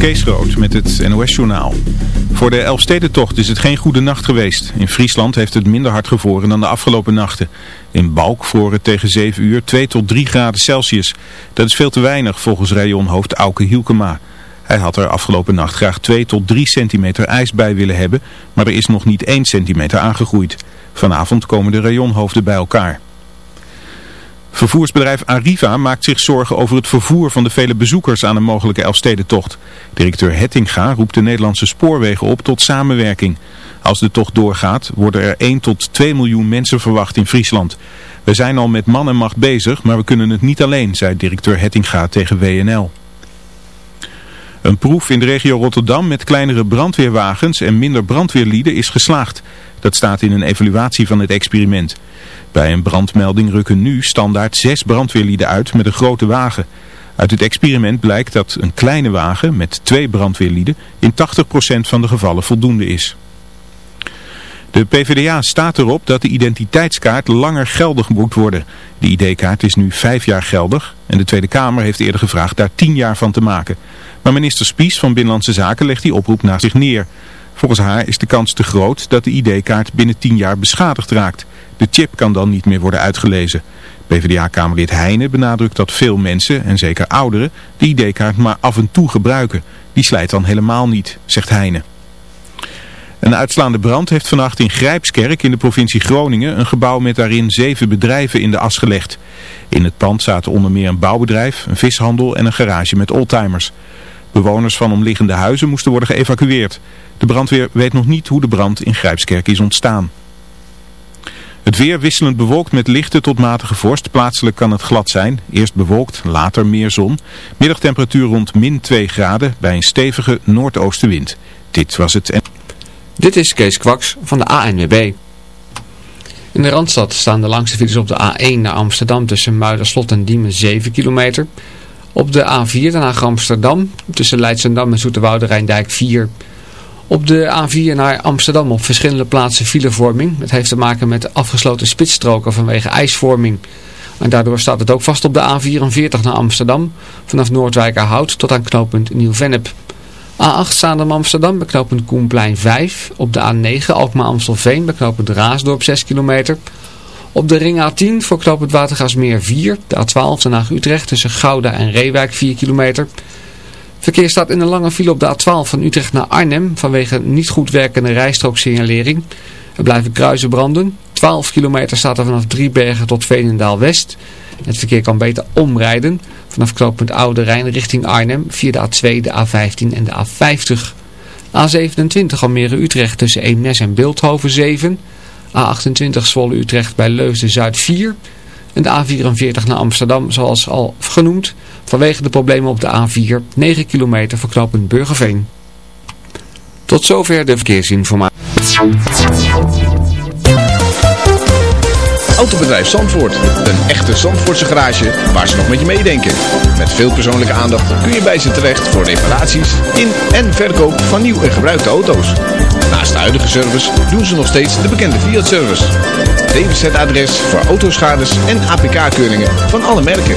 Kees Groot met het NOS-journaal. Voor de Elfstedentocht is het geen goede nacht geweest. In Friesland heeft het minder hard gevroren dan de afgelopen nachten. In Balk vroor het tegen 7 uur 2 tot 3 graden Celsius. Dat is veel te weinig volgens rajonhoofd Auke Hielkema. Hij had er afgelopen nacht graag 2 tot 3 centimeter ijs bij willen hebben, maar er is nog niet 1 centimeter aangegroeid. Vanavond komen de rayonhoofden bij elkaar. Vervoersbedrijf Arriva maakt zich zorgen over het vervoer van de vele bezoekers aan een mogelijke Elfstedentocht. Directeur Hettinga roept de Nederlandse spoorwegen op tot samenwerking. Als de tocht doorgaat worden er 1 tot 2 miljoen mensen verwacht in Friesland. We zijn al met man en macht bezig, maar we kunnen het niet alleen, zei directeur Hettinga tegen WNL. Een proef in de regio Rotterdam met kleinere brandweerwagens en minder brandweerlieden is geslaagd. Dat staat in een evaluatie van het experiment. Bij een brandmelding rukken nu standaard zes brandweerlieden uit met een grote wagen. Uit het experiment blijkt dat een kleine wagen met twee brandweerlieden in 80% van de gevallen voldoende is. De PvdA staat erop dat de identiteitskaart langer geldig moet worden. De ID-kaart is nu vijf jaar geldig en de Tweede Kamer heeft eerder gevraagd daar tien jaar van te maken. Maar minister Spies van Binnenlandse Zaken legt die oproep naast zich neer. Volgens haar is de kans te groot dat de ID-kaart binnen tien jaar beschadigd raakt. De chip kan dan niet meer worden uitgelezen. PvdA-kamerlid Heijnen benadrukt dat veel mensen, en zeker ouderen, de ID-kaart maar af en toe gebruiken. Die slijt dan helemaal niet, zegt Heijnen. Een uitslaande brand heeft vannacht in Grijpskerk in de provincie Groningen een gebouw met daarin zeven bedrijven in de as gelegd. In het pand zaten onder meer een bouwbedrijf, een vishandel en een garage met oldtimers. Bewoners van omliggende huizen moesten worden geëvacueerd. De brandweer weet nog niet hoe de brand in Grijpskerk is ontstaan. Het weer wisselend bewolkt met lichte tot matige vorst. Plaatselijk kan het glad zijn. Eerst bewolkt, later meer zon. Middagtemperatuur rond min 2 graden bij een stevige noordoostenwind. Dit was het... Dit is Kees Kwaks van de ANWB. In de Randstad staan de langste files op de A1 naar Amsterdam tussen Muiderslot en Diemen 7 kilometer. Op de A4 naar Amsterdam tussen Leidsendam en Zoeterwoude Rijndijk 4 op de A4 naar Amsterdam op verschillende plaatsen filevorming. Het heeft te maken met afgesloten spitsstroken vanwege ijsvorming. En daardoor staat het ook vast op de A44 naar Amsterdam. Vanaf Noordwijkerhout tot aan knooppunt Nieuw-Vennep. A8 Zaandam Amsterdam bij knooppunt Koenplein 5. Op de A9 Alkmaar Amstelveen bij knooppunt Raasdorp 6 kilometer. Op de ring A10 voor knooppunt Watergasmeer 4. De A12 Den Haag Utrecht tussen Gouda en Reewijk 4 kilometer. Verkeer staat in een lange file op de A12 van Utrecht naar Arnhem vanwege niet goed werkende rijstrooksignalering. Er blijven kruisen branden. 12 kilometer staat er vanaf Driebergen tot Veenendaal West. Het verkeer kan beter omrijden vanaf knooppunt Oude Rijn richting Arnhem via de A2, de A15 en de A50. A27 Almere Utrecht tussen Eemnes en Beeldhoven 7. A28 Zwolle Utrecht bij Leusden Zuid 4. En de A44 naar Amsterdam zoals al genoemd vanwege de problemen op de A4 9 kilometer voor knooppunt Burgerveen. Tot zover de verkeersinformatie. Autobedrijf Zandvoort. Een echte Zandvoortse garage waar ze nog met je meedenken. Met veel persoonlijke aandacht kun je bij ze terecht voor reparaties in en verkoop van nieuw en gebruikte auto's. Naast de huidige service doen ze nog steeds de bekende Fiat-service. DWZ-adres voor autoschades en APK-keuringen van alle merken.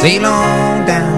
sail on down.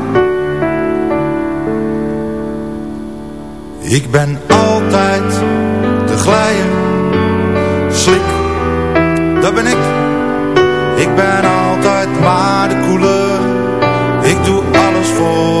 Ik ben altijd te glijden, slik, dat ben ik. Ik ben altijd maar de koele, ik doe alles voor.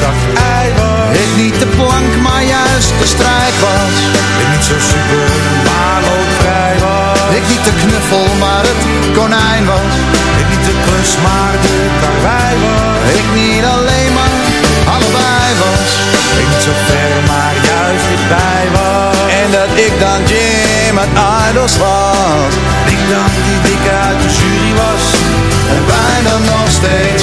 zacht ei was. Ik niet de plank, maar juist de strijd was. Ik niet zo super, maar loodvrij was. Ik niet de knuffel, maar het konijn was. Ik niet de klus, maar de karwei was. Ik niet alleen, maar allebei was. Ik niet zo ver, maar juist dichtbij was. En dat ik dan Jim uit Idols was. Ik dan die dikke uit de jury was. En bijna nog steeds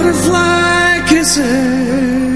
butterfly kisses.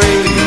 rain.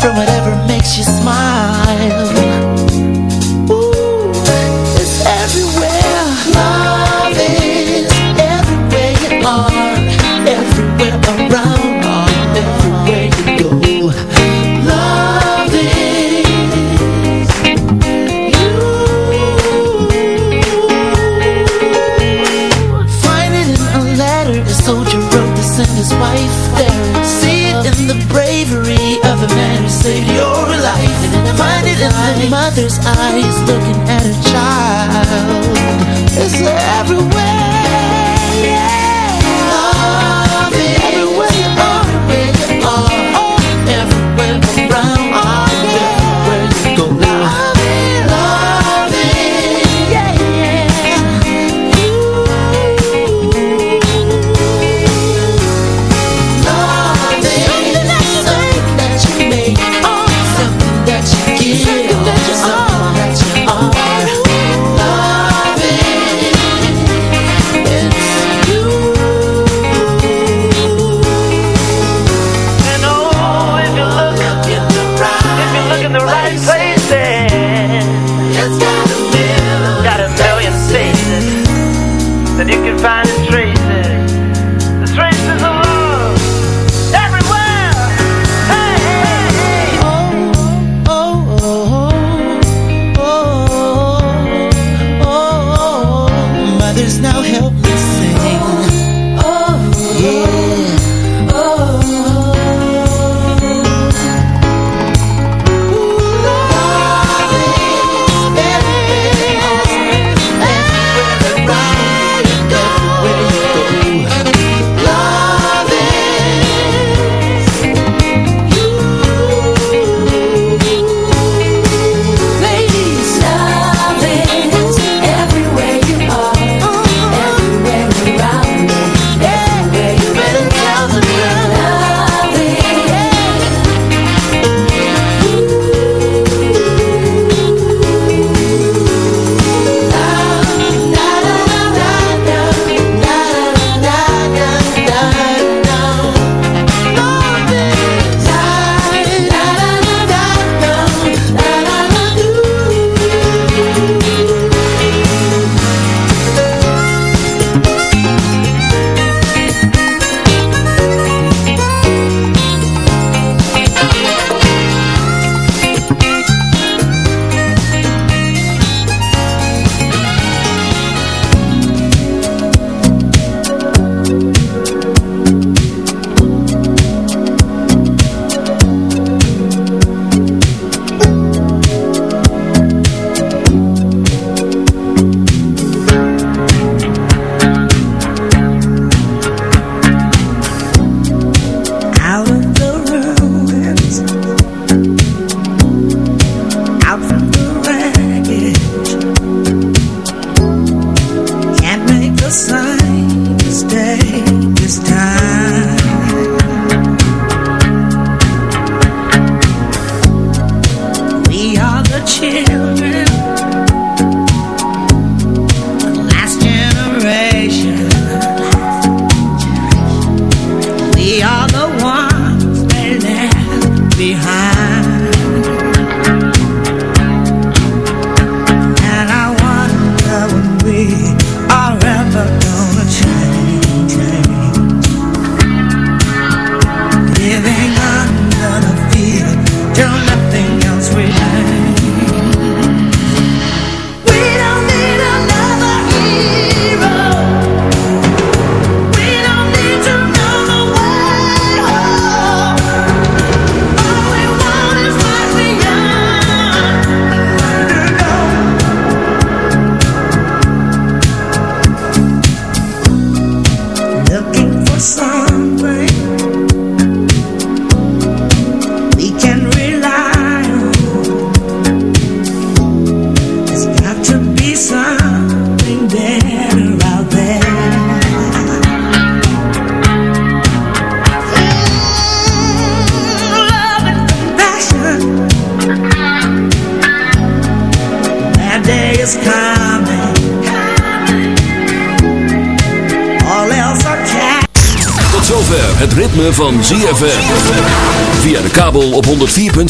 From whatever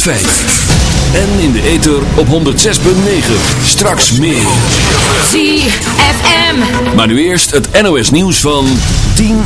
En in de ether op 106.9. Straks meer. ZFM. Maar nu eerst het NOS nieuws van 10